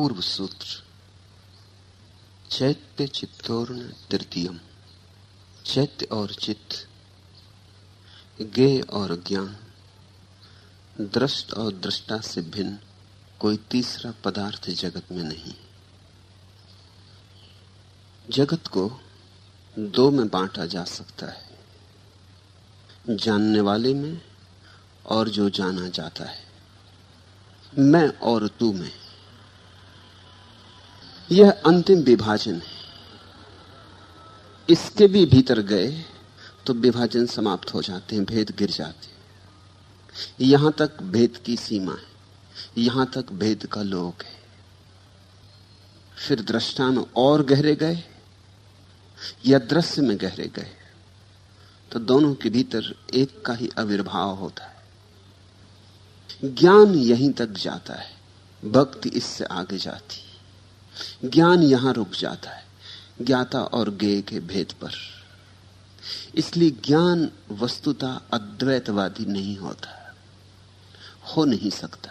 पूर्व सूत्र, चैत्य चित्तौर्ण तृतीयम, चैत्य और चित्त गे और ज्ञान, दृष्ट और दृष्टा से भिन्न कोई तीसरा पदार्थ जगत में नहीं। जगत को दो में बांटा जा सकता है, जानने वाले में और जो जाना जाता है। मैं और तू में। यह अंतिम विभाजन है। इसके भी भीतर गए तो विभाजन समाप्त हो जाते हैं, भेद गिर जाते हैं। यहाँ तक भेद की सीमा है, यहाँ तक भेद का लोक है। फिर दृष्टा में और गहरे गए या दृश्य में गहरे गए तो दोनों के भीतर एक का ही आविर्भाव होता है। ज्ञान यहीं तक जाता है, भक्ति इससे आगे जाती ज्ञान यहाँ रुक जाता है, ज्ञाता और गे के भेद पर। इसलिए ज्ञान वस्तुता अद्वैतवादी नहीं होता, हो नहीं सकता।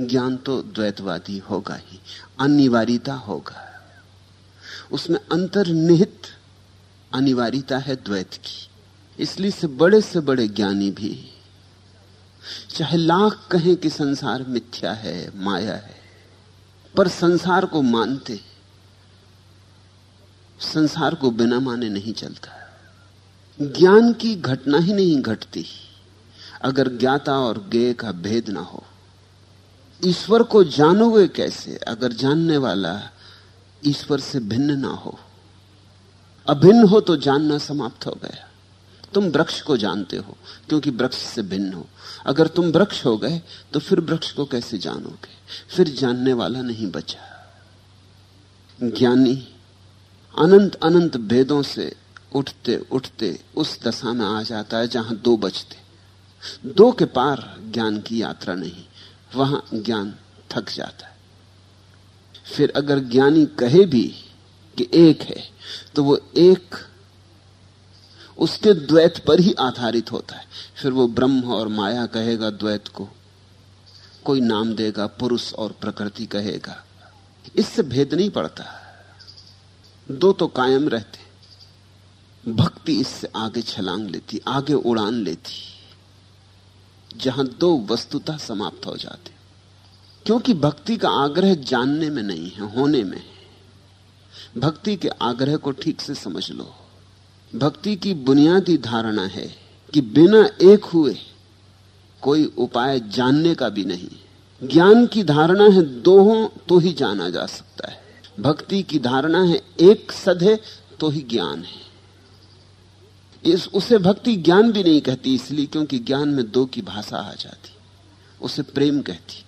ज्ञान तो द्वैतवादी होगा ही, अनिवार्यता होगा। उसमें अंतर्निहित अनिवार्यता है द्वैत की, इसलिए से बड़े से बड़े ज्ञानी भी, चाहे लाख कहें कि संसार मिथ्या है, माया है पर संसार को मानते, संसार को बिना माने नहीं चलता। ज्ञान की घटना ही नहीं घटती। अगर ज्ञाता और गे का भेद ना हो, ईश्वर को जानोगे कैसे? अगर जानने वाला ईश्वर से भिन्न ना हो, अभिन्न हो तो जानना समाप्त हो गया। तुम वृक्ष को जानते हो, क्योंकि वृक्ष से भिन्न हो। अगर तुम वृक्ष हो गए तो फिर वृक्ष को कैसे जानोगे? फिर जानने वाला नहीं बचा। ज्ञानी अनंत अनंत भेदों से उठते उठते उस दशा में आ जाता है जहाँ दो बचते। दो के पार ज्ञान की यात्रा नहीं, वहाँ ज्ञान थक जाता है। फिर अगर ज्ञानी कहे भी कि एक है तो वो एक उसके द्वैत पर ही आधारित होता है। फिर वो ब्रह्म और माया कहेगा द्वैत को। कोई नाम देगा, पुरुष और प्रकृति कहेगा। इससे भेद नहीं पड़ता। दो तो कायम रहते। भक्ति इससे आगे छलांग लेती, आगे उड़ान लेती। जहाँ दो वस्तुता समाप्त हो जाते। क्योंकि भक्ति का आग्रह जानने में नहीं है, होने में है। भक्ति के आग्रह को ठीक से समझ लो। भक्ति की बुनियादी धारणा है कि बिना एक हुए कोई उपाय जानने का भी नहीं। ज्ञान की धारणा है दो हो तो ही जाना जा सकता है। भक्ति की धारणा है, एक सधे तो ही ज्ञान है। इस, उसे भक्ति ज्ञान भी नहीं कहती इसलिए क्योंकि ज्ञान में दो की भाषा आ जाती। उसे प्रेम कहती।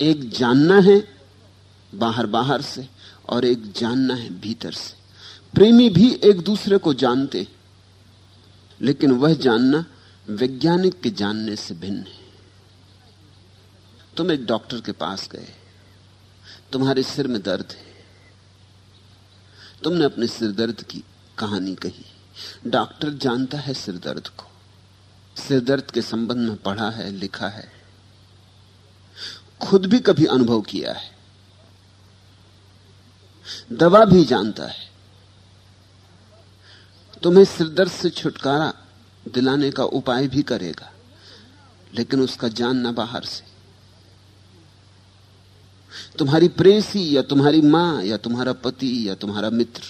एक जानना है बाहर बाहर से और एक जानना है भीतर से। प्रेमी भी एक दूसरे को जानते लेकिन वह जानना वैज्ञानिक के जानने से भिन्न है। तुम एक डॉक्टर के पास गए, तुम्हारे सिर में दर्द है। तुमने अपने सिर दर्द की कहानी कही, डॉक्टर जानता है सिर दर्द को। सिर दर्द के संबंध में पढ़ा है, लिखा है, खुद भी कभी अनुभव किया है। दवा भी जानता है तुम्हें सिरदर्द से छुटकारा दिलाने का उपाय भी करेगा, लेकिन उसका जानना बाहर से। तुम्हारी प्रेसी या तुम्हारी माँ या तुम्हारा पति या तुम्हारा मित्र,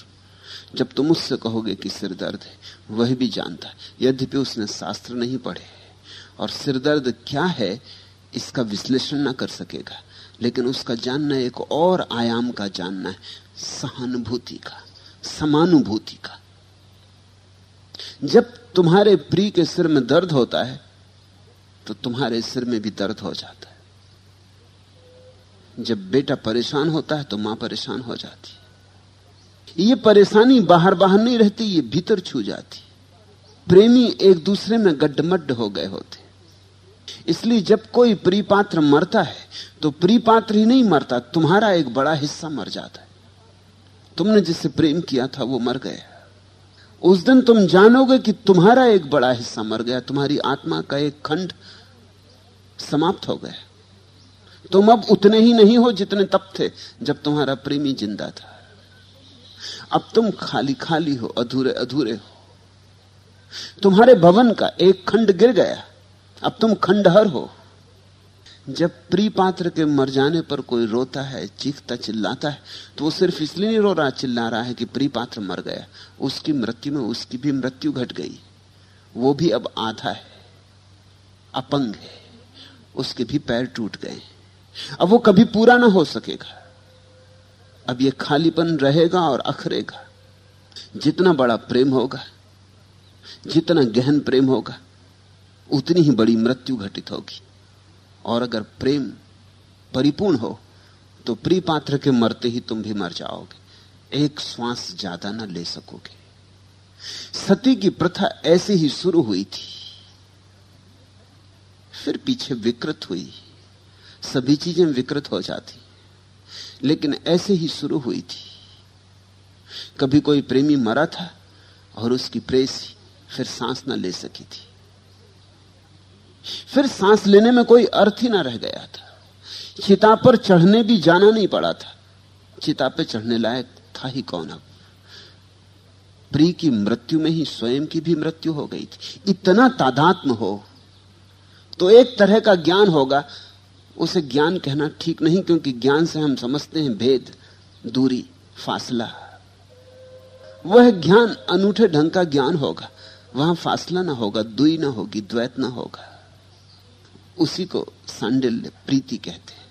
जब तुम उससे कहोगे कि सिर दर्द है, वह भी जानता है। यद्यपि उसने शास्त्र नहीं पढ़े और सिरदर्द क्या है, इसका विश्लेषण ना कर सकेगा, लेकिन उसका जानना एक और आयाम का जानना है, सहानुभूति का, समानुभूति का। जब तुम्हारे प्रिय के सिर में दर्द होता है तो तुम्हारे सिर में भी दर्द हो जाता है। जब बेटा परेशान होता है तो माँ परेशान हो जाती है। ये परेशानी बाहर बाहर नहीं रहती, ये भीतर छू जाती प्रेमी एक दूसरे में गड्ढमड्ड हो गए होते इसलिए जब कोई प्रिपात्र मरता है तो प्रिपात्र ही नहीं मरता, तुम्हारा एक बड़ा हिस्सा मर जाता है। तुमने जिससे प्रेम किया था, वो मर गया। उस दिन तुम जानोगे कि तुम्हारा एक बड़ा हिस्सा मर गया, तुम्हारी आत्मा का एक खंड समाप्त हो गया। तुम अब उतने ही नहीं हो जितने तब थे, जब तुम्हारा प्रेमी ज़िंदा था। अब तुम खाली खाली हो, अधूरे अधूरे हो। तुम्हारे भवन का एक खंड गिर गया, अब तुम खंडहर हो। जब प्री पात्र के मर जाने पर कोई रोता है, चीखता, चिल्लाता है तो वो सिर्फ़ इसलिए नहीं रो रहा, चिल्ला रहा है कि प्री पात्र मर गया। उसकी मृत्यु में उसकी भी मृत्यु घट गई। वो भी अब आधा है, अपंग है। उसके भी पैर टूट गए अब वो कभी पूरा ना हो सकेगा। अब ये खालीपन रहेगा और अखरेगा। जितना बड़ा प्रेम होगा, जितना गहन प्रेम होगा, उतनी ही बड़ी मृत्यु घटित होगी। और अगर प्रेम परिपूर्ण हो तो प्रिय पात्र के मरते ही तुम भी मर जाओगे। एक श्वास ज़्यादा ना ले सकोगे। सती की प्रथा ऐसे ही शुरू हुई थी। फिर पीछे विकृत हुई। सभी चीज़ें विकृत हो जाती। लेकिन ऐसे ही शुरू हुई थी। कभी कोई प्रेमी मरा था और उसकी प्रेसी फिर सांस न ले सकी थी। फिर सांस लेने में कोई अर्थ ही ना रह गया था। चिता पर चढ़ने भी जाना नहीं पड़ा था। चिता पर चढ़ने लायक था ही कौन अब? प्री की मृत्यु में ही स्वयं की भी मृत्यु हो गई थी। इतना तादात्म हो तो एक तरह का ज्ञान होगा। उसे ज्ञान कहना ठीक नहीं, क्योंकि ज्ञान से हम समझते हैं भेद, दूरी, फासला। वह ज्ञान अनूठे ढंग का ज्ञान होगा। वहाँ फासला ना होगा, दुई ना होगी, द्वैत ना होगा। उसी को सांडिल्य प्रीति कहते हैं।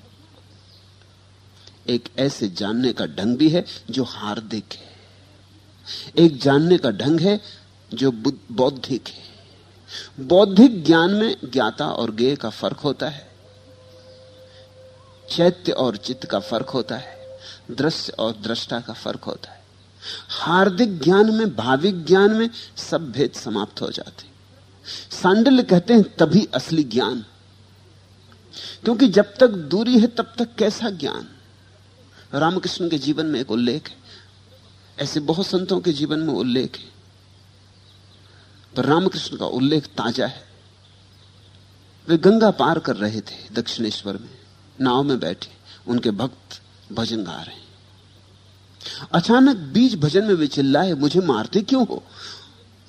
एक ऐसे जानने का ढंग भी है जो हार्दिक है। एक जानने का ढंग है जो बौद्धिक है। बौद्धिक ज्ञान में ज्ञाता और गेय का फ़र्क होता है। चैत्य और चित्त का फ़र्क होता है। दृश्य और दृष्टा का फ़र्क होता है। हार्दिक ज्ञान में, भाविक ज्ञान में सब भेद समाप्त हो जाते सांडल्य कहते हैं तभी असली ज्ञान क्योंकि जब तक दूरी है, तब तक कैसा ज्ञान? रामकृष्ण के जीवन में एक उल्लेख है। ऐसे बहुत संतों के जीवन में उल्लेख है। पर रामकृष्ण का उल्लेख ताज़ा है। वे गंगा पार कर रहे थे दक्षिणेश्वर में, नाव में बैठे, उनके भक्त भजन गा रहे अचानक बीच भजन में वे चिल्लाए, मुझे मारते क्यों हो?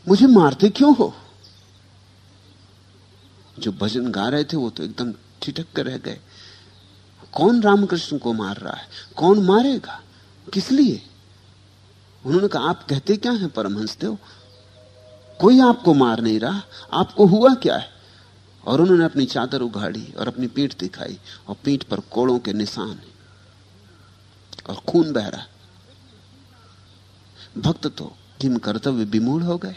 मुझे मारते क्यों हो? जो भजन गा रहे थे, वो तो एकदम ठिठक कर रह गए। कौन रामकृष्ण को मार रहा है? कौन मारेगा? किस लिए? उन्होंने कहा, आप कहते क्या हैं, परमहंस देव? कोई आपको मार नहीं रहा। आपको हुआ क्या है? और उन्होंने अपनी चादर उघाड़ी और अपनी पीठ दिखाई और पीठ पर कोड़ों के निशान और खून बह रहा भक्त तो जिन कर्तव्य विमूढ़ हो गए।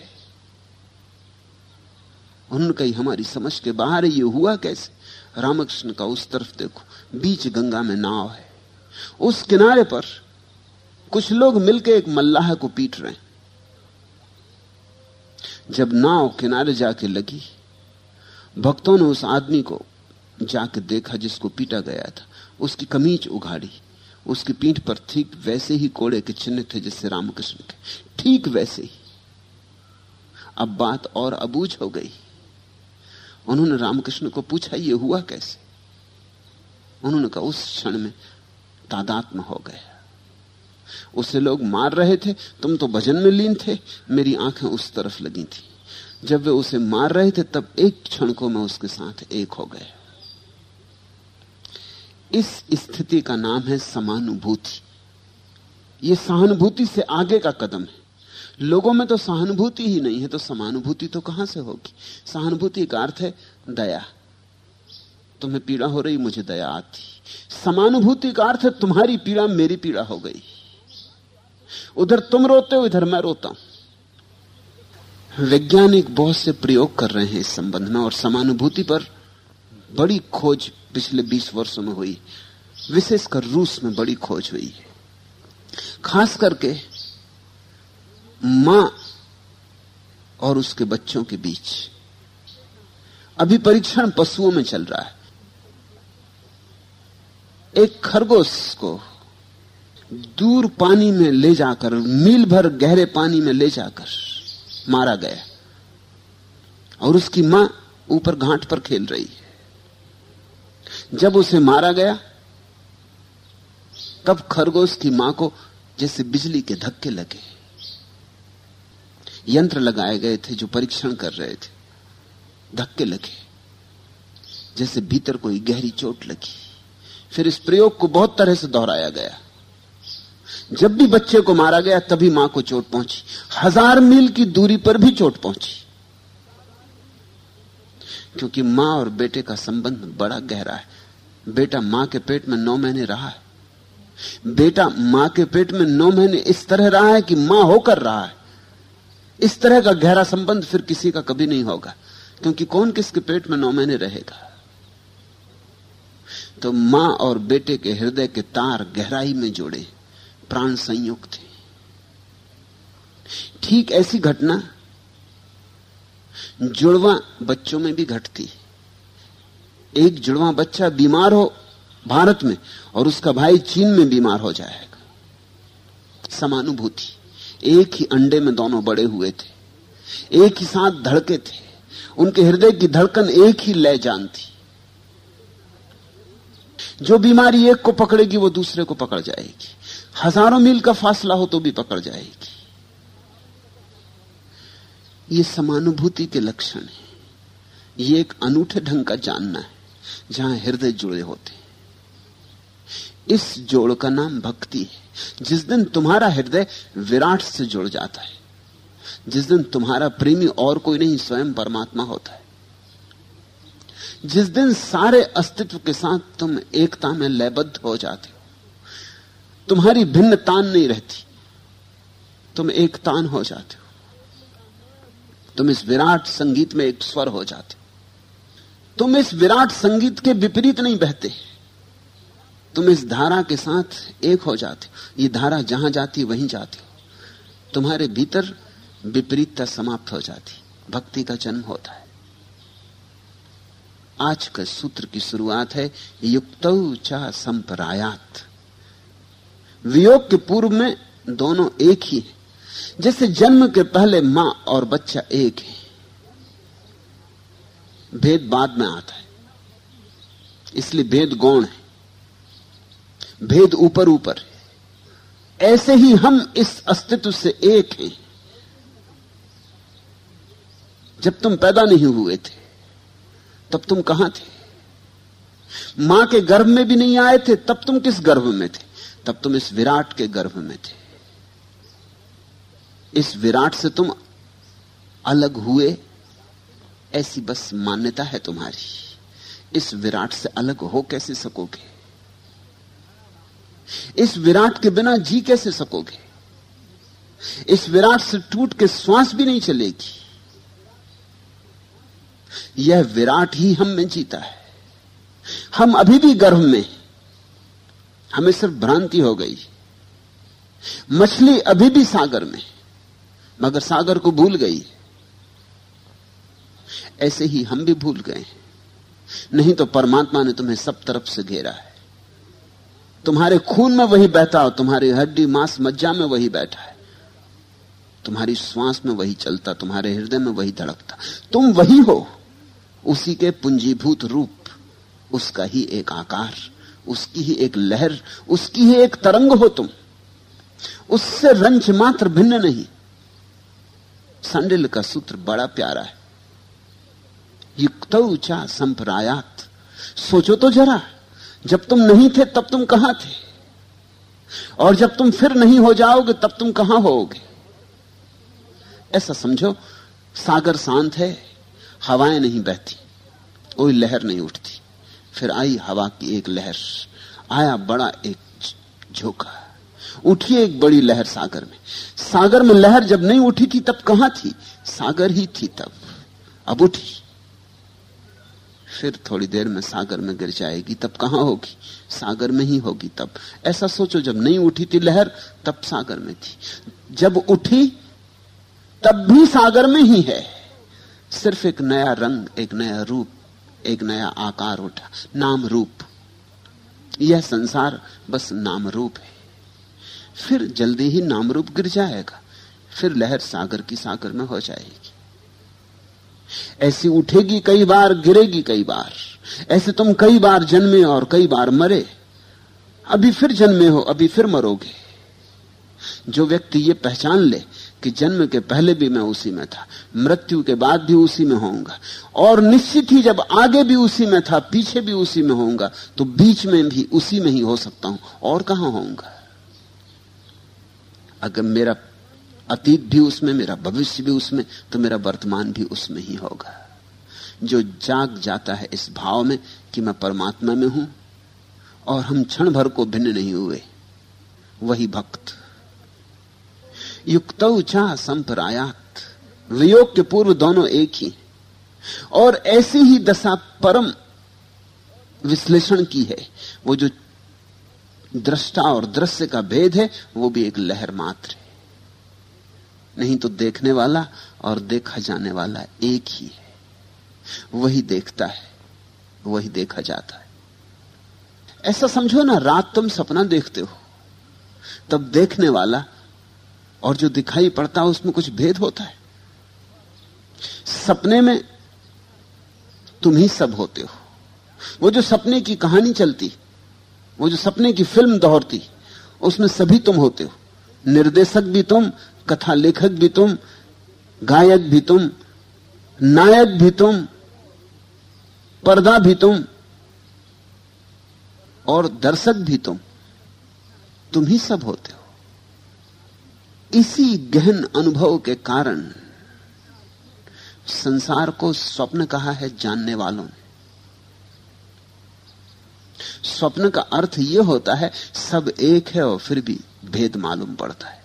उन्होंने कही, हमारी समझ के बाहर ये हुआ कैसे? रामकृष्ण का उस तरफ़ देखो, बीच गंगा में नाव है। उस किनारे पर कुछ लोग मिलकर एक मल्लाह को पीट रहे हैं। जब नाव किनारे जाके लगी, भक्तों ने उस आदमी को जाके देखा जिसको पीटा गया था। उसकी कमीज उघाड़ी उसकी पीठ पर ठीक वैसे ही कोड़े के चिन्ह थे जैसे रामकृष्ण के। ठीक वैसे ही। अब बात और अबूझ हो गई। उन्होंने रामकृष्ण को पूछा, ये हुआ कैसे? उन्होंने कहा, उस क्षण में तादात्म हो गया। उसे लोग मार रहे थे, तुम तो भजन में लीन थे, मेरी आँखें उस तरफ़ लगी थी। जब वे उसे मार रहे थे, तब एक क्षण को मैं उसके साथ एक हो गया। इस स्थिति का नाम है समानुभूति। यह सहानुभूति से आगे का कदम है। लोगों में तो सहानुभूति ही नहीं है तो समानुभूति तो कहाँ से होगी? सहानुभूति का अर्थ है दया। तुम्हें पीड़ा हो रही, मुझे दया आती। समानुभूति का अर्थ है, तुम्हारी पीड़ा मेरी पीड़ा हो गई। उधर तुम रोते हो, इधर मैं रोता हूँ। वैज्ञानिक बहुत से प्रयोग कर रहे हैं इस संबंध में, और समानुभूति पर बड़ी खोज पिछले 20 वर्षों में हुई। विशेषकर रूस में बड़ी खोज हुई। है खास करके माँ और उसके बच्चों के बीच। अभी परीक्षण पशुओं में चल रहा है। एक खरगोश को दूर पानी में ले जाकर, मील भर गहरे पानी में ले जाकर मारा गया। और उसकी माँ ऊपर घाट पर खेल रही है। जब उसे मारा गया, तब खरगोश की माँ को जैसे बिजली के धक्के लगे। यंत्र लगाए गए थे जो परीक्षण कर रहे थे। धक्के लगे। जैसे भीतर कोई गहरी चोट लगी। फिर इस प्रयोग को बहुत तरह से दोहराया गया। जब भी बच्चे को मारा गया, तभी माँ को चोट पहुँची। हज़ार मील की दूरी पर भी चोट पहुँची। क्योंकि माँ और बेटे का संबंध बड़ा गहरा है। बेटा माँ के पेट में नौ महीने रहा है। बेटा माँ के पेट में नौ महीने इस तरह रहा है कि माँ होकर रहा है। इस तरह का गहरा संबंध फिर किसी का कभी नहीं होगा, क्योंकि कौन किसके पेट में नौ महीने रहेगा? तो माँ और बेटे के हृदय के तार गहराई में जोड़े, प्राण संयुक्त थे। ठीक ऐसी घटना जुड़वा बच्चों में भी घटती एक जुड़वा बच्चा बीमार हो भारत में और उसका भाई चीन में बीमार हो जाएगा। समानुभूति। एक ही अंडे में दोनों बड़े हुए थे, एक ही साथ धड़के थे, उनके हृदय की धड़कन एक ही लय जानती जो बीमारी एक को पकड़ेगी, वो दूसरे को पकड़ जाएगी। हज़ारों मील का फासला हो तो भी पकड़ जाएगी। ये समानुभूति के लक्षण है। ये एक अनूठे ढंग का जानना है, जहाँ हृदय जुड़े होते इस जोड़ का नाम भक्ति है। जिस दिन तुम्हारा हृदय विराट से जुड़ जाता है, जिस दिन तुम्हारा प्रेमी और कोई नहीं, स्वयं परमात्मा होता है। जिस दिन सारे अस्तित्व के साथ तुम एकता में लयबद्ध हो जाते हो, तुम्हारी भिन्न तान नहीं रहती, तुम एक तान हो जाते हो। तुम इस विराट संगीत में एक स्वर हो जाते हो। तुम इस विराट संगीत के विपरीत नहीं बहते। तुम इस धारा के साथ एक हो जाते हो। ये धारा जहाँ जाती, वहीं जाती। हो तुम्हारे भीतर विपरीतता समाप्त हो जाती। भक्ति का जन्म होता है। आज के सूत्र की शुरुआत है, युक्त चा संपरायात। वियोग के पूर्व में दोनों एक ही है। जैसे जन्म के पहले माँ और बच्चा एक है। भेद बाद में आता है। इसलिए भेद गौण है। भेद ऊपर ऊपर। ऐसे ही हम इस अस्तित्व से एक हैं। जब तुम पैदा नहीं हुए थे, तब तुम कहाँ थे? माँ के गर्भ में भी नहीं आए थे, तब तुम किस गर्भ में थे? तब तुम इस विराट के गर्भ में थे। इस विराट से तुम अलग हुए, ऐसी बस मान्यता है तुम्हारी। इस विराट से अलग हो कैसे सकोगे? इस विराट के बिना जी कैसे सकोगे? इस विराट से टूट के श्वास भी नहीं चलेगी। यह विराट ही हम में जीता है। हम अभी भी गर्भ में हमें सिर्फ़ भ्रांति हो गई। मछली अभी भी सागर में मगर सागर को भूल गई ऐसे ही हम भी भूल गए नहीं तो परमात्मा ने तुम्हें सब तरफ़ से घेरा है। तुम्हारे खून में वही बहता हो तुम्हारी हड्डी मांस मज्जा में वही बैठा है। तुम्हारी श्वास में वही चलता, तुम्हारे हृदय में वही धड़कता। तुम वही हो। उसी के पुंजीभूत रूप, उसका ही एक आकार, उसकी ही एक लहर, उसकी ही एक तरंग हो तुम। उससे रंच मात्र भिन्न नहीं। संडिल का सूत्र बड़ा प्यारा है। युक्त ऊँचा संप्रायात। सोचो तो जरा। जब तुम नहीं थे, तब तुम कहाँ थे? और जब तुम फिर नहीं हो जाओगे, तब तुम कहाँ होगे? ऐसा समझो, सागर शांत है, हवाएँ नहीं बहती, कोई लहर नहीं उठती। फिर आई हवा की एक लहर, आया बड़ा एक झोंका। उठी एक बड़ी लहर सागर में। सागर में लहर जब नहीं उठी थी, तब कहाँ थी? सागर ही थी तब। अब उठी। फिर थोड़ी देर में सागर में गिर जाएगी, तब कहाँ होगी? सागर में ही होगी तब। ऐसा सोचो, जब नहीं उठी थी लहर, तब सागर में थी। जब उठी, तब भी सागर में ही है। सिर्फ़ एक नया रंग, एक नया रूप, एक नया आकार उठा। नाम रूप। यह संसार बस नाम रूप है। फिर जल्दी ही नाम रूप गिर जाएगा। फिर लहर सागर की सागर में हो जाएगी। ऐसी उठेगी कई बार, गिरेगी कई बार। ऐसे तुम कई बार जन्मे और कई बार मरे। अभी फिर जन्मे हो, अभी फिर मरोगे। जो व्यक्ति ये पहचान ले कि जन्म के पहले भी मैं उसी में था, मृत्यु के बाद भी उसी में होऊँगा, और निश्चित ही जब आगे भी उसी में था, पीछे भी उसी में होऊँगा तो बीच में भी उसी में ही हो सकता हूँ, और कहाँ होऊँगा? अगर मेरा अतीत भी उसमें, मेरा भविष्य भी उसमें तो मेरा वर्तमान भी उसमें ही होगा। जो जाग जाता है इस भाव में कि मैं परमात्मा में हूँ और हम क्षण भर को भिन्न नहीं हुए, वही भक्त। युक्त चा संपरायात वियोग के पूर्व दोनों एक ही, और ऐसी ही दशा परम विश्लेषण की है। वो जो दृष्टा और दृश्य का भेद है, वो भी एक लहर मात्र है। नहीं तो देखने वाला और देखा जाने वाला एक ही है। वही देखता है, वही देखा जाता है। ऐसा समझो ना, रात तुम सपना देखते हो, तब देखने वाला और जो दिखाई पड़ता है, उसमें कुछ भेद होता है। सपने में तुम ही सब होते हो। वो जो सपने की कहानी चलती, वो जो सपने की फ़िल्म दोहरती, उसमें सभी तुम होते हो। निर्देशक भी तुम कथा लेखक भी तुम, गायक भी तुम, नायक भी तुम, पर्दा भी तुम, और दर्शक भी तुम तुम ही सब होते हो। इसी गहन अनुभव के कारण संसार को स्वप्न कहा है जानने वालों ने। स्वप्न का अर्थ यह होता है, सब एक है और फिर भी भेद मालूम पड़ता है।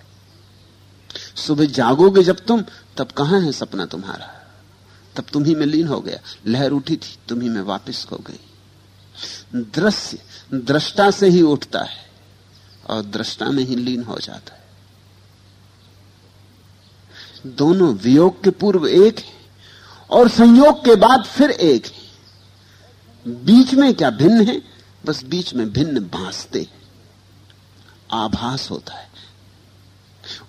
सुबह जागोगे जब तुम, तब कहाँ है सपना तुम्हारा? तब तुम ही में लीन हो गया। लहर उठी थी, तुम ही में वापस हो गई। दृश्य, दृष्टा से ही उठता है और दृष्टा में ही लीन हो जाता है। दोनों वियोग के पूर्व एक है और संयोग के बाद फिर एक है। बीच में क्या भिन्न है? बस बीच में भिन्न भासते आभास होता है।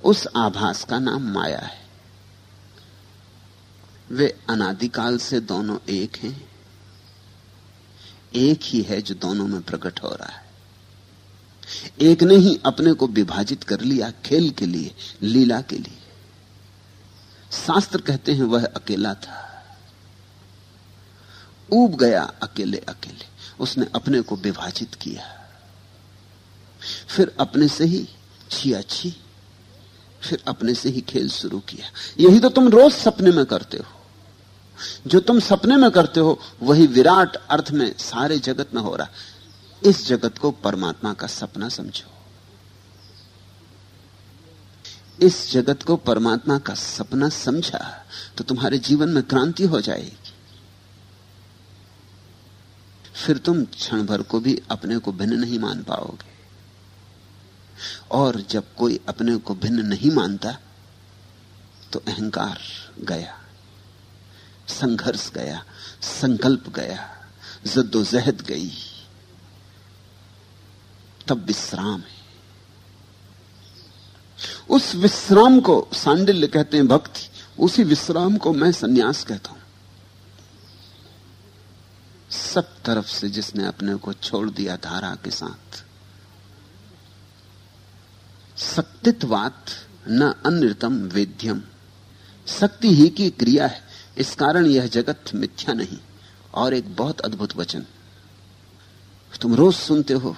उस आभास का नाम माया है। वे अनादिकाल से दोनों एक हैं। एक ही है जो दोनों में प्रकट हो रहा है। एक ने ही अपने को विभाजित कर लिया खेल के लिए, लीला के लिए। शास्त्र कहते हैं वह अकेला था। ऊब गया अकेले अकेले। उसने अपने को विभाजित किया। फिर अपने से ही छिया छी। फिर अपने से ही खेल शुरू किया। यही तो तुम रोज सपने में करते हो। जो तुम सपने में करते हो, वही विराट अर्थ में सारे जगत में हो रहा इस जगत को परमात्मा का सपना समझो। इस जगत को परमात्मा का सपना समझा तो तुम्हारे जीवन में क्रांति हो जाएगी। फिर तुम क्षण भर को भी अपने को भिन्न नहीं मान पाओगे। और जब कोई अपने को भिन्न नहीं मानता तो अहंकार गया, संघर्ष गया, संकल्प गया, जद्दोजहद गई, तब विश्राम है। उस विश्राम को सांडिल्य कहते हैं भक्ति, उसी विश्राम को मैं सन्यास कहता हूँ। सब तरफ़ से जिसने अपने को छोड़ दिया धारा के साथ सत्तित्वात न अनृतम वेद्यम। शक्ति ही की क्रिया है, इस कारण यह जगत मिथ्या नहीं, और एक बहुत अद्भुत वचन। तुम रोज सुनते हो,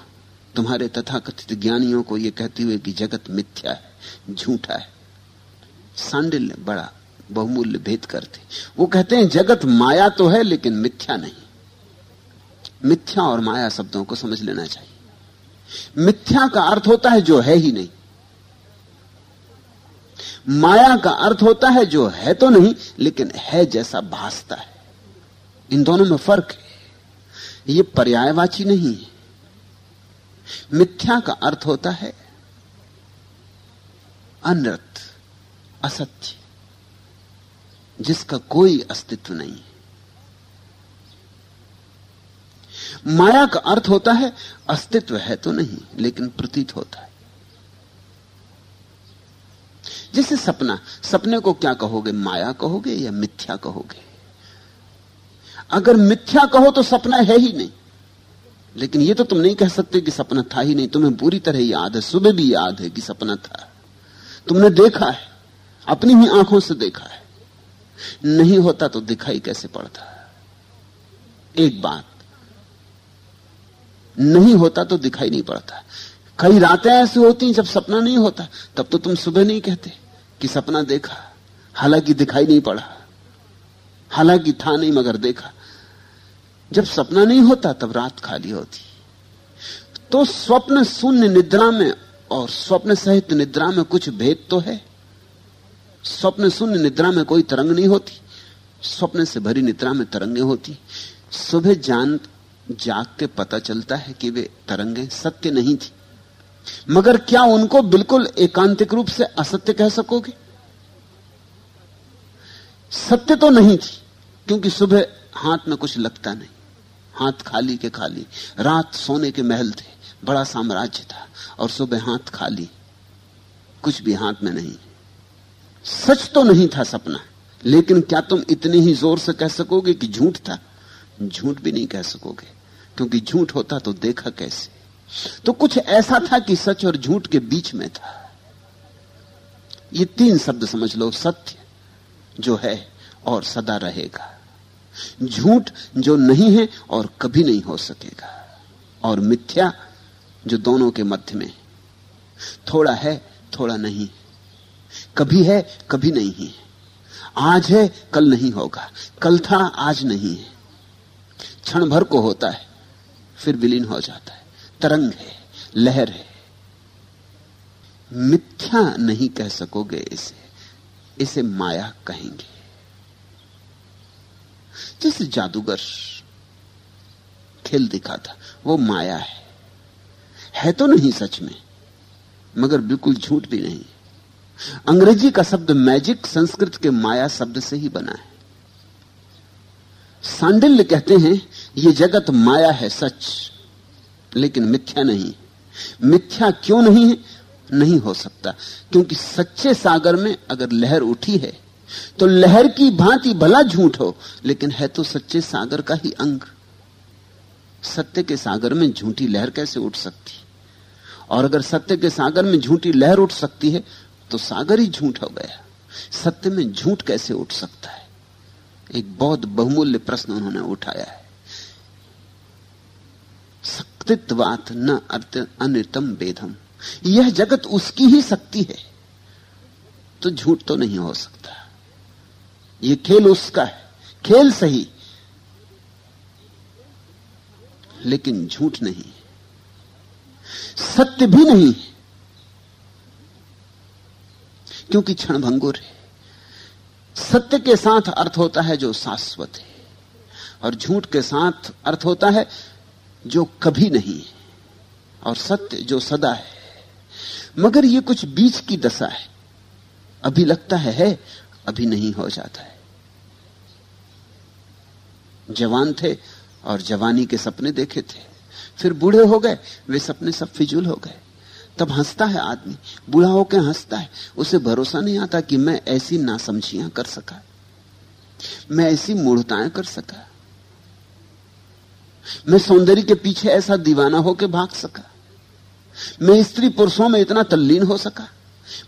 तुम्हारे तथाकथित ज्ञानियों को यह कहते हुए कि जगत मिथ्या है, झूठा है। सांडिल्य बड़ा बहुमूल्य भेद करते। वो कहते हैं, जगत माया तो है, लेकिन मिथ्या नहीं। मिथ्या और माया शब्दों को समझ लेना चाहिए। मिथ्या का अर्थ होता है, जो है ही नहीं। माया का अर्थ होता है जो है तो नहीं, लेकिन है जैसा भासता है। इन दोनों में फ़र्क है। ये पर्यायवाची नहीं है। मिथ्या का अर्थ होता है अनृत असत्य, जिसका कोई अस्तित्व नहीं है। माया का अर्थ होता है अस्तित्व है तो नहीं, लेकिन प्रतीत होता है। जैसे सपना, सपने को क्या कहोगे? माया कहोगे या मिथ्या कहोगे? अगर मिथ्या कहो तो सपना है ही नहीं। लेकिन यह तो तुम नहीं कह सकते कि सपना था ही नहीं। तुम्हें पूरी तरह याद है, सुबह भी याद है कि सपना था। तुमने देखा है, अपनी ही आँखों से देखा है। नहीं होता तो दिखाई कैसे पड़ता? एक बात, नहीं होता तो दिखाई नहीं पड़ता। कई रातें ऐसी होती हैं जब सपना नहीं होता, तब तो तुम सुबह नहीं कहते कि सपना देखा, हालाँकि दिखाई नहीं पड़ा, हालाँकि था नहीं मगर देखा। जब सपना नहीं होता, तब रात खाली होती। तो स्वप्न शून्य निद्रा में और स्वप्न सहित निद्रा में कुछ भेद तो है। स्वप्न शून्य निद्रा में कोई तरंग नहीं होती, स्वप्न से भरी निद्रा में तरंगे होती। सुबह जान, जाग के पता चलता है कि वे तरंगे सत्य नहीं थी। मगर क्या उनको बिल्कुल एकांतिक रूप से असत्य कह सकोगे? सत्य तो नहीं थी, क्योंकि सुबह हाथ में कुछ लगता नहीं। हाथ खाली के खाली, रात सोने के महल थे, बड़ा साम्राज्य था, और सुबह हाथ खाली, कुछ भी हाथ में नहीं। सच तो नहीं था सपना, लेकिन क्या तुम इतने ही ज़ोर से कह सकोगे कि झूठ था? झूठ भी नहीं कह सकोगे, क्योंकि झूठ होता तो देखा कैसे? तो कुछ ऐसा था कि सच और झूठ के बीच में था। ये तीन शब्द समझ लो, सत्य जो है और सदा रहेगा। झूठ जो नहीं है और कभी नहीं हो सकेगा। और मिथ्या जो दोनों के मध्य में थोड़ा है, थोड़ा नहीं। कभी है, कभी नहीं है। आज है, कल नहीं होगा। कल था, आज नहीं है। क्षण भर को होता है, फिर विलीन हो जाता है। तरंग है, लहर है। मिथ्या नहीं कह सकोगे इसे इसे माया कहेंगे। जैसे जादूगर खेल दिखा था वो माया है। है तो नहीं सच में, मगर बिल्कुल झूठ भी नहीं। अंग्रेज़ी का शब्द मैजिक संस्कृत के माया शब्द से ही बना है। सांडिल्य कहते हैं, ये जगत माया है सच। लेकिन मिथ्या नहीं मिथ्या क्यों नहीं है? नहीं हो सकता। क्योंकि सच्चे सागर में अगर लहर उठी है तो लहर की भांति भला झूठ हो, लेकिन है तो सच्चे सागर का ही अंग। सत्य के सागर में झूठी लहर कैसे उठ सकती? और अगर सत्य के सागर में झूठी लहर उठ सकती है तो सागर ही झूठ हो गया। सत्य में झूठ कैसे उठ सकता है? एक बहुत बहुमूल्य प्रश्न उन्होंने उठाया है। सत्तित्वात न अर्थ अनितम वेदम। यह जगत उसकी ही शक्ति है। तो झूठ तो नहीं हो सकता। यह खेल उसका है। खेल सही। लेकिन झूठ नहीं सत्य भी नहीं क्योंकि क्षण भंगुर है। सत्य के साथ अर्थ होता है जो शाश्वत है। और झूठ के साथ अर्थ होता है जो कभी नहीं है और सत्य जो सदा है। मगर ये कुछ बीच की दशा है। अभी लगता है, है अभी नहीं हो जाता है। जवान थे और जवानी के सपने देखे थे। फिर बूढ़े हो गए वे सपने सब फिजूल हो गए। तब हंसता है आदमी बूढ़ा होकर हंसता है। उसे भरोसा नहीं आता कि मैं ऐसी नासमझियाँ कर सका। मैं ऐसी मूढ़ताएँ कर सका। मैं सौंदर्य के पीछे ऐसा दीवाना होकर भाग सका। मैं स्त्री पुरुषों में इतना तल्लीन हो सका।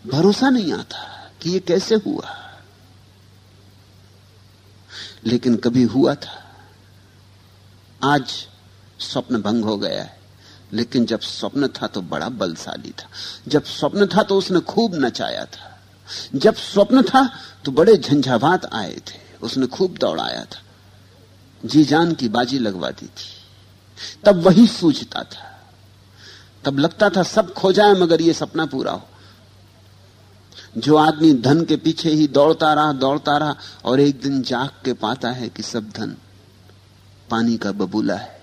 भरोसा नहीं आता कि ये कैसे हुआ। लेकिन कभी हुआ था। आज स्वप्न भंग हो गया है। लेकिन जब स्वप्न था तो बड़ा बलशाली था। जब स्वप्न था तो उसने खूब नचाया था। जब स्वप्न था तो बड़े झंझावात आए थे। उसने खूब दौड़ाया था। जी जान की बाजी लगवा दी थी तब वही सूझता था। तब लगता था सब खो जाए मगर ये सपना पूरा हो। जो आदमी धन के पीछे ही दौड़ता रहा दौड़ता रहा और एक दिन जाग के पाता है कि सब धन पानी का बबूला है।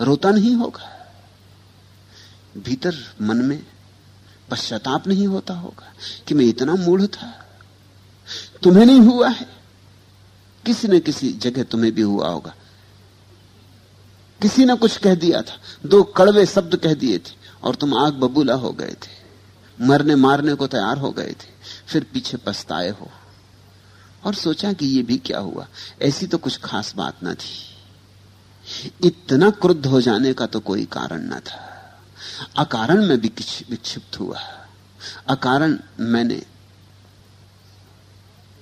रोता नहीं होगा। भीतर मन में पश्चाताप नहीं होता होगा कि मैं इतना मूढ़ था। तुम्हें नहीं हुआ है। किसी न किसी जगह तुम्हें भी हुआ होगा। किसी ने कुछ कह दिया था। दो कड़वे शब्द कह दिए थे और तुम आग बबूला हो गए थे। मरने मारने को तैयार हो गए थे। फिर पीछे पछताए हो। और सोचा कि ये भी क्या हुआ। ऐसी तो कुछ खास बात ना थी। इतना क्रुद्ध हो जाने का तो कोई कारण ना था। अकारण में भी विक्षिप्त हुआ। अकारण मैंने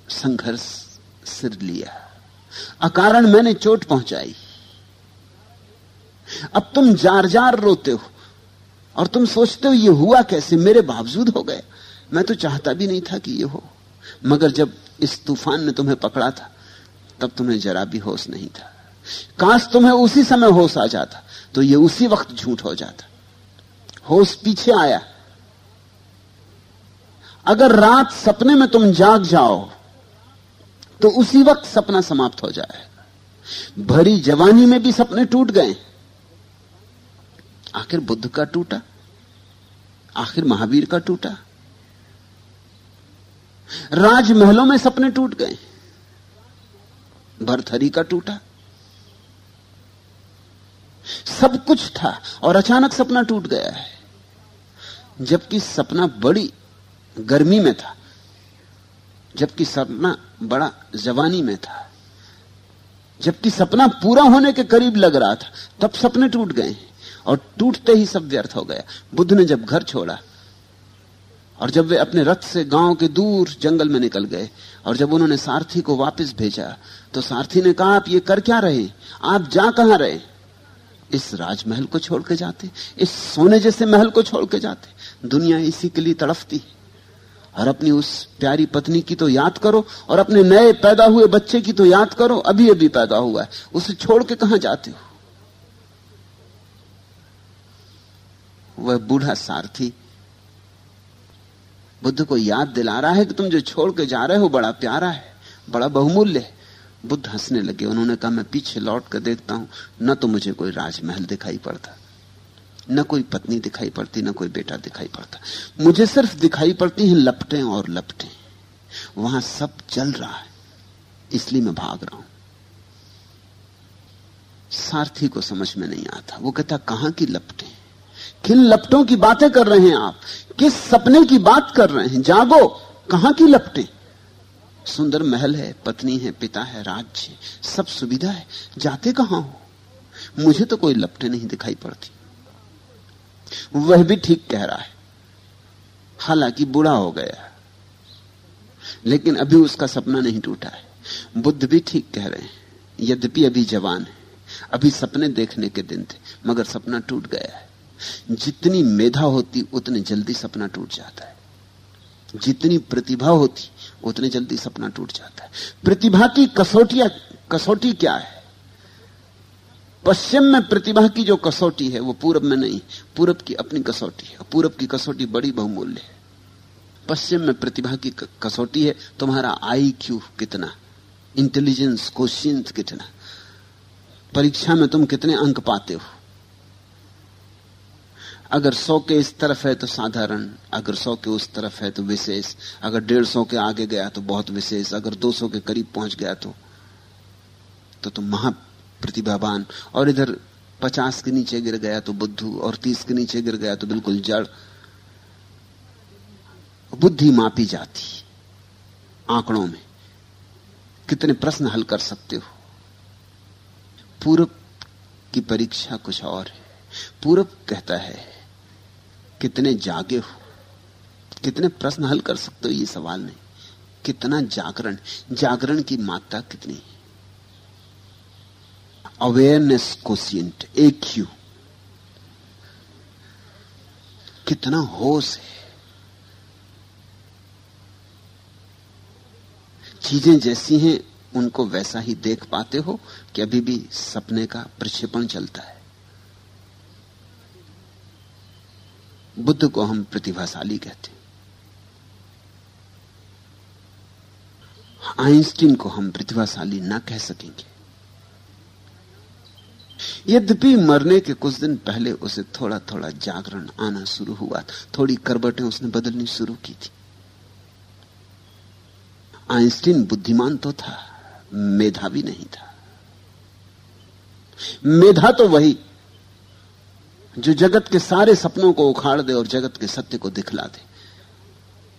संघर्ष सिर लिया। अकारण मैंने चोट पहुंचाई। अब तुम जार जार रोते हो और तुम सोचते हो ये हुआ कैसे? मेरे बावजूद हो गए। मैं तो चाहता भी नहीं था कि ये हो। मगर जब इस तूफ़ान ने तुम्हें पकड़ा था, तब तुम्हें जरा भी होश नहीं था। काश तुम्हें उसी समय होश आ जाता तो ये उसी वक्त झूठ हो जाता। होश पीछे आया। अगर रात सपने में तुम जाग जाओ तो उसी वक्त सपना समाप्त हो जाए। भरी जवानी में भी सपने टूट गए। आखिर बुद्ध का टूटा, आखिर महावीर का टूटा। राजमहलों में सपने टूट गए, भरथरी का टूटा। सब कुछ था और अचानक सपना टूट गया है, जबकि सपना बड़ी गर्मी में था। जबकि सपना बड़ा जवानी में था। जबकि सपना पूरा होने के करीब लग रहा था, तब सपने टूट गए और टूटते ही सब व्यर्थ हो गया। बुद्ध ने जब घर छोड़ा और जब वे अपने रथ से गाँव के दूर जंगल में निकल गए और जब उन्होंने सारथी को वापस भेजा तो सारथी ने कहा, आप ये कर क्या रहे आप जा कहाँ रहे इस राजमहल को छोड़ के जाते, इस सोने जैसे महल को छोड़ के जाते। दुनिया इसी के लिए तड़फती और अपनी उस प्यारी पत्नी की तो याद करो और अपने नए पैदा हुए बच्चे की तो याद करो, अभी अभी पैदा हुआ है। उसे छोड़ के कहाँ जाते हो? वह बूढ़ा सारथी, बुद्ध को याद दिला रहा है कि तुम जो छोड़ के जा रहे हो, बड़ा प्यारा है, बड़ा बहुमूल्य है। बुद्ध हंसने लगे, उन्होंने कहा, मैं पीछे लौट कर देखता हूँ, न तो मुझे कोई राजमहल दिखाई पड़ता। न कोई पत्नी दिखाई पड़ती, न कोई बेटा दिखाई पड़ता। मुझे सिर्फ़ दिखाई पड़ती हैं लपटें और लपटें। वहाँ सब चल रहा है, इसलिए मैं भाग रहा हूँ। सारथी को समझ में नहीं आता। वो कहता, कहाँ की लपटें? किन लपटों की बातें कर रहे हैं आप? किस सपने की बात कर रहे हैं? जागो, कहाँ की लपटें? सुंदर महल है, पत्नी है, पिता है, राज्य सब सुविधा है। जाते कहाँ हो? मुझे तो कोई लपटे नहीं दिखाई पड़ती। वह भी ठीक कह रहा है। हालाँकि बूढ़ा हो गया लेकिन अभी उसका सपना नहीं टूटा है। बुद्ध भी ठीक कह रहे हैं। यद्यपि अभी जवान है। अभी सपने देखने के दिन थे, मगर सपना टूट गया है। जितनी मेधा होती, उतने जल्दी सपना टूट जाता है। जितनी प्रतिभा होती, उतने जल्दी सपना टूट जाता है। प्रतिभा की कसौटिया, कसौटी क्या है? पश्चिम में प्रतिभा की जो कसौटी है, वो पूरब में नहीं, पूरब की अपनी कसौटी है। पूरब की कसौटी बड़ी बहुमूल्य है। पश्चिम में प्रतिभा की कसौटी है, तुम्हारा आई क्यू कितना? इंटेलिजेंस क्वेश्चन कितना? परीक्षा में तुम कितने अंक पाते हो? अगर सौ के इस तरफ़ है तो साधारण, अगर सौ के उस तरफ़ है तो विशेष, अगर डेढ़ सौ के आगे गया तो बहुत विशेष, अगर दो सौ के करीब पहुँच गया तो तो तुम महा प्रतिभावान। और इधर पचास के नीचे गिर गया तो बुद्धू, और तीस के नीचे गिर गया तो बिल्कुल जड़। बुद्धि मापी जाती आंकड़ों में। कितने प्रश्न हल कर सकते हो? पूर्व की परीक्षा कुछ और है। पूर्व कहता है, कितने जागे हो? कितने प्रश्न हल कर सकते हो ये सवाल नहीं। कितना जागरण? जागरण की मात्रा कितनी है? अवेयरनेस कोशियंट क्यू कितना होश है। चीज़ें जैसी हैं, उनको वैसा ही देख पाते हो कि अभी भी सपने का प्रक्षेपण चलता है। बुद्ध को हम प्रतिभाशाली कहते हैं। आइंस्टीन को हम प्रतिभाशाली ना कह सकेंगे। यद्यपि मरने के कुछ दिन पहले उसे थोड़ा थोड़ा जागरण आना शुरू हुआ था। थोड़ी करबटें उसने बदलनी शुरू की थी। आइंस्टीन बुद्धिमान तो था, मेधावी नहीं था। मेधा तो वही जो जगत के सारे सपनों को उखाड़ दे और जगत के सत्य को दिखला दे।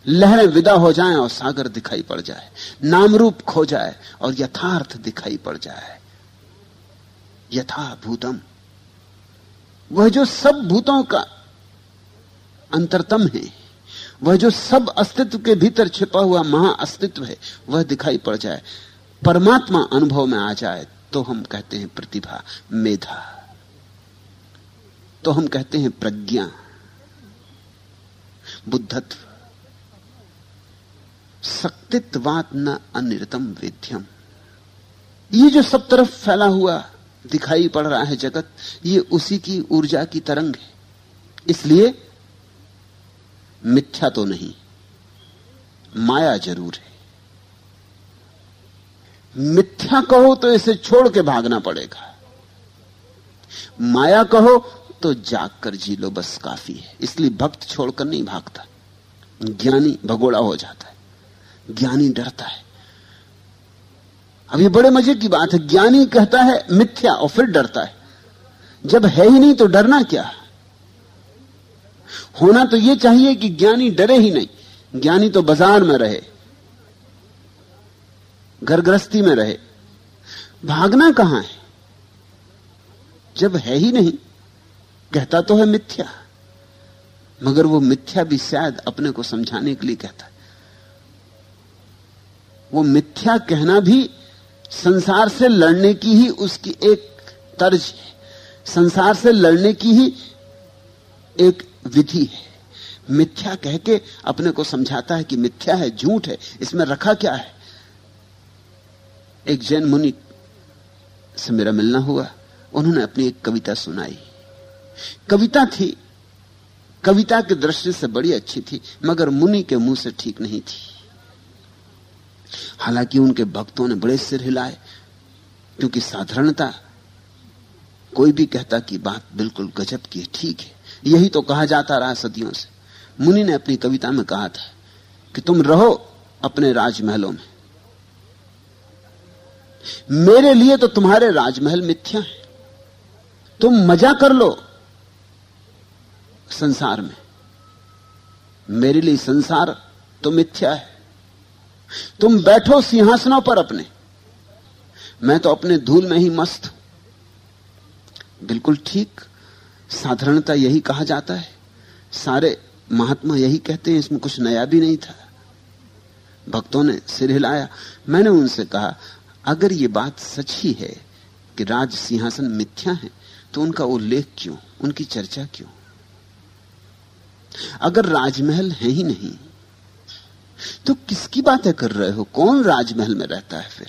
लहरें विदा हो जाएँ और सागर दिखाई पड़ जाए नाम रूप खो जाए और यथार्थ दिखाई पड़ जाए। यथा भूतम वह जो सब भूतों का अंतरतम है, वह जो सब अस्तित्व के भीतर छिपा हुआ महा अस्तित्व है, वह दिखाई पड़ जाए, परमात्मा अनुभव में आ जाए तो हम कहते हैं प्रतिभा, मेधा। तो हम कहते हैं प्रज्ञा, बुद्धत्व। शक्तित्वात न अनिरतम वेद्यम। ये जो सब तरफ़ फैला हुआ दिखाई पड़ रहा है जगत, ये उसी की ऊर्जा की तरंग है। इसलिए मिथ्या तो नहीं, माया ज़रूर है। मिथ्या कहो तो इसे छोड़ के भागना पड़ेगा। माया कहो तो जाग कर जी लो, बस काफ़ी है। इसलिए भक्त छोड़कर नहीं भागता। ज्ञानी भगोड़ा हो जाता है। ज्ञानी डरता है। अब ये बड़े मज़े की बात है, ज्ञानी कहता है, मिथ्या, और फिर डरता है। जब है ही नहीं तो डरना क्या होना तो ये चाहिए कि ज्ञानी डरे ही नहीं। ज्ञानी तो बाज़ार में रहे घर गृहस्थी में रहे। भागना कहाँ है? जब है ही नहीं, कहता तो है मिथ्या। मगर वो मिथ्या भी शायद अपने को समझाने के लिए कहता है। वो मिथ्या कहना भी संसार से लड़ने की ही उसकी एक तर्ज है। संसार से लड़ने की ही एक विधि है। मिथ्या कह के अपने को समझाता है कि मिथ्या है, झूठ है, इसमें रखा क्या है? एक जैन मुनि से मेरा मिलना हुआ। उन्होंने अपनी एक कविता सुनाई। कविता थी। कविता की दृष्टि से बड़ी अच्छी थी, मगर मुनि के मुँह से ठीक नहीं थी। हालाँकि उनके भक्तों ने बड़े सिर हिलाए, क्योंकि साधारणता कोई भी कहता कि बात बिल्कुल गजब की ठीक है। यही तो कहा जाता रहा सदियों से। मुनि ने अपनी कविता में कहा था कि तुम रहो अपने राजमहलों में। मेरे लिए तो तुम्हारे राजमहल मिथ्या है। तुम मज़ा कर लो संसार में। मेरे लिए संसार तो मिथ्या है। तुम बैठो सिंहासनों पर अपने। मैं तो अपने धूल में ही मस्त। बिल्कुल ठीक, साधारणता यही कहा जाता है। सारे महात्मा यही कहते हैं, इसमें कुछ नया भी नहीं था। भक्तों ने सिर हिलाया। मैंने उनसे कहा, अगर ये बात सच ही है कि राज सिंहासन मिथ्या है तो उनका उल्लेख क्यों? उनकी चर्चा क्यों? अगर राजमहल है ही नहीं तो किसकी बातें कर रहे हो? कौन राजमहल में रहता है फिर?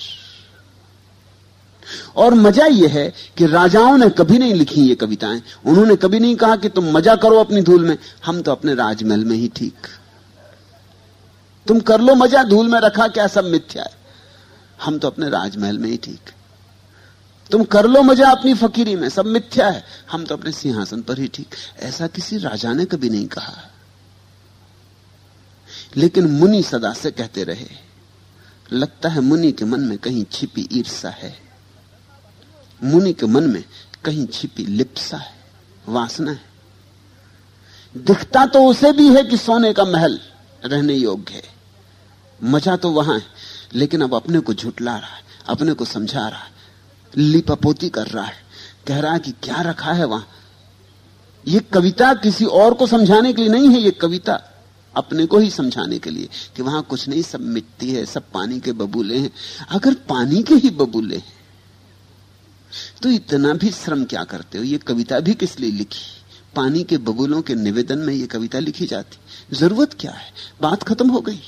और मज़ा यह है कि राजाओं ने कभी नहीं लिखी ये कविताएँ। उन्होंने कभी नहीं कहा कि तुम मज़ा करो अपनी धूल में। हम तो अपने राजमहल में ही ठीक। तुम कर लो मज़ा, धूल में रखा क्या सब मिथ्या है? हम तो अपने राजमहल में ही ठीक। तुम कर लो मज़ा अपनी फकीरी में, सब मिथ्या है। हम तो अपने सिंहासन पर ही ठीक। ऐसा किसी राजा ने कभी नहीं कहा। लेकिन मुनि सदा से कहते रहे, लगता है मुनि के मन में कहीं छिपी ईर्षा है। मुनि के मन में कहीं छिपी लिप्सा है, वासना है। दिखता तो उसे भी है कि सोने का महल रहने योग्य है। मज़ा तो वहाँ है, लेकिन अब अपने को झुटला रहा है, अपने को समझा रहा है, लिपापोती कर रहा है, कह रहा है कि क्या रखा है वहाँ? ये कविता किसी और को समझाने के लिए नहीं है, ये कविता। अपने को ही समझाने के लिए कि वहाँ कुछ नहीं, सब मिट्टी है, सब पानी के बबूले हैं। अगर पानी के ही बबूले हैं तो इतना भी श्रम क्या करते हो? ये कविता भी किस लिए लिखी? पानी के बबूलों के निवेदन में ये कविता लिखी जाती। ज़रूरत क्या है? बात खत्म हो गई।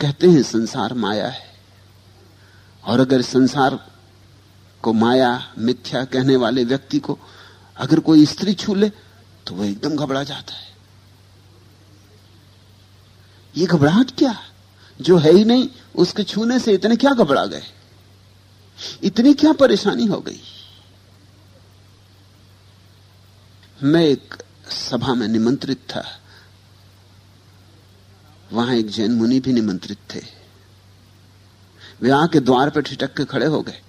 कहते हैं, संसार माया है। और अगर संसार को माया, मिथ्या कहने वाले व्यक्ति को अगर कोई स्त्री छू ले तो वह एकदम घबरा जाता है। ये घबराहट क्या? जो है ही नहीं, उसके छूने से इतने क्या घबरा गए? इतनी क्या परेशानी हो गई? मैं एक सभा में निमंत्रित था। वहाँ एक जैन मुनि भी निमंत्रित थे। वे आके द्वार पर ठिटक के खड़े हो गए।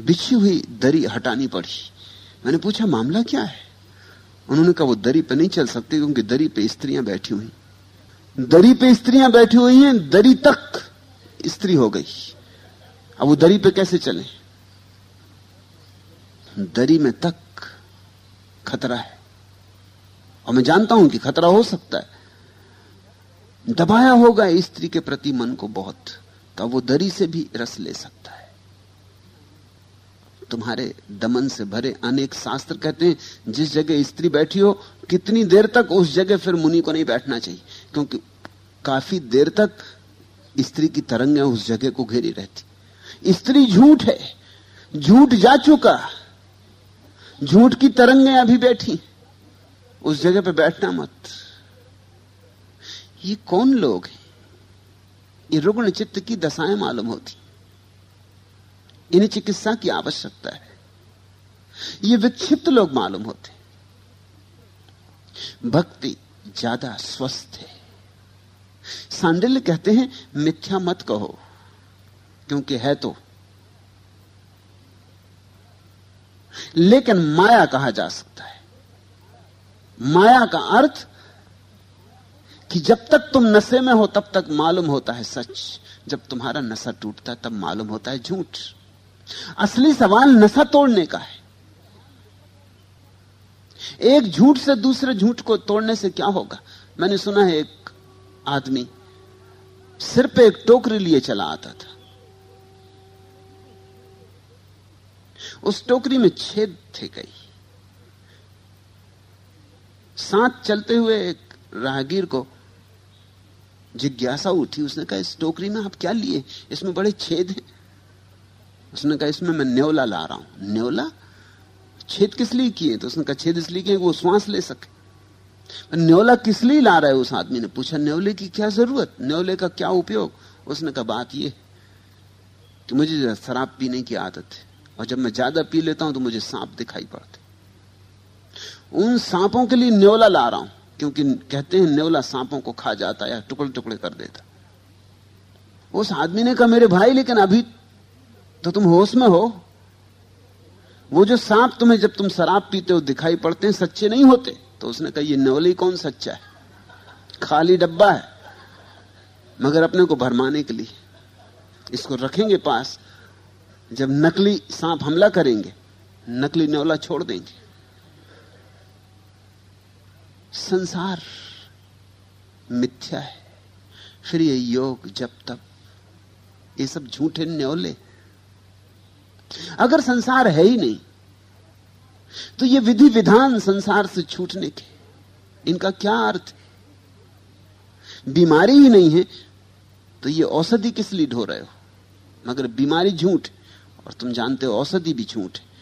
बिछी हुई दरी हटानी पड़ी। मैंने पूछा, मामला क्या है? उन्होंने कहा, वो दरी पे नहीं चल सकते क्योंकि दरी पे स्त्रियाँ बैठी हुई दरी पे स्त्रियाँ बैठी हुई हैं, दरी तक स्त्री हो गई। अब वो दरी पे कैसे चले? दरी में तक खतरा है। और मैं जानता हूँ कि खतरा हो सकता है। दबाया होगा स्त्री के प्रति मन को बहुत तो वो दरी से भी रस ले सकता है। तुम्हारे दमन से भरे अनेक शास्त्र कहते हैं, जिस जगह स्त्री बैठी हो, कितनी देर तक उस जगह फिर मुनि को नहीं बैठना चाहिए, क्योंकि काफ़ी देर तक स्त्री की तरंगें उस जगह को घेरी रहती। स्त्री झूठ है, झूठ जा चुका, झूठ की तरंगें अभी बैठी, उस जगह पे बैठना मत। ये कौन लोग हैं? ये रुग्ण चित्त की दशाएँ मालूम होती। इन्हें चिकित्सा की आवश्यकता है। ये विक्षिप्त लोग मालूम होते भक्ति ज़्यादा स्वस्थ है। सांडिल्य कहते हैं, मिथ्या मत कहो, क्योंकि है तो। लेकिन माया कहा जा सकता है। माया का अर्थ कि जब तक तुम नशे में हो, तब तक मालूम होता है सच। जब तुम्हारा नशा टूटता तब मालूम होता है झूठ। असली सवाल नशा तोड़ने का है। एक झूठ से दूसरे झूठ को तोड़ने से क्या होगा? मैंने सुना है एक आदमी सिर पे एक टोकरी लिए चला आता था। उस टोकरी में छेद थे कई। साथ चलते हुए एक राहगीर को जिज्ञासा उठी। उसने कहा, इस टोकरी में आप क्या लिए? इसमें बड़े छेद हैं। उसने कहा, इसमें मैं न्योला ला रहा हूँ। न्योला? छेद किस लिए किए तो उसने कहा, छेद इसलिए किए वो श्वास ले सके। न्योला किस लिए ला रहा है उस आदमी ने? पूछा, न्योले की क्या ज़रूरत? न्योले का क्या उपयोग? उसने कहा, बात यह कि मुझे शराब पीने की आदत है और जब मैं ज़्यादा पी लेता हूँ तो मुझे सांप दिखाई पड़ते उन सांपों के लिए न्योला ला रहा हूँ, क्योंकि कहते हैं न्योला सांपों को खा जाता या टुकड़े टुकड़े कर देता उस आदमी ने कहा, मेरे भाई, लेकिन अभी तो तुम होश में हो। वो जो सांप तुम्हें जब तुम शराब पीते हो दिखाई पड़ते हैं, सच्चे नहीं होते तो उसने कहा, ये न्योली कौन सच्चा है? खाली डब्बा है, मगर अपने को भरमाने के लिए। इसको रखेंगे पास, जब नकली सांप हमला करेंगे, नकली न्योला छोड़ देंगे। संसार मिथ्या है, फिर ये योग जब तब, ये सब झूठे न्योले अगर संसार है ही नहीं तो ये विधि विधान संसार से छूटने के, इनका क्या अर्थ है? बीमारी ही नहीं है तो ये औषधि किस लिए ढो रहे हो? मगर बीमारी झूठ, और तुम जानते हो औषधि भी झूठ है।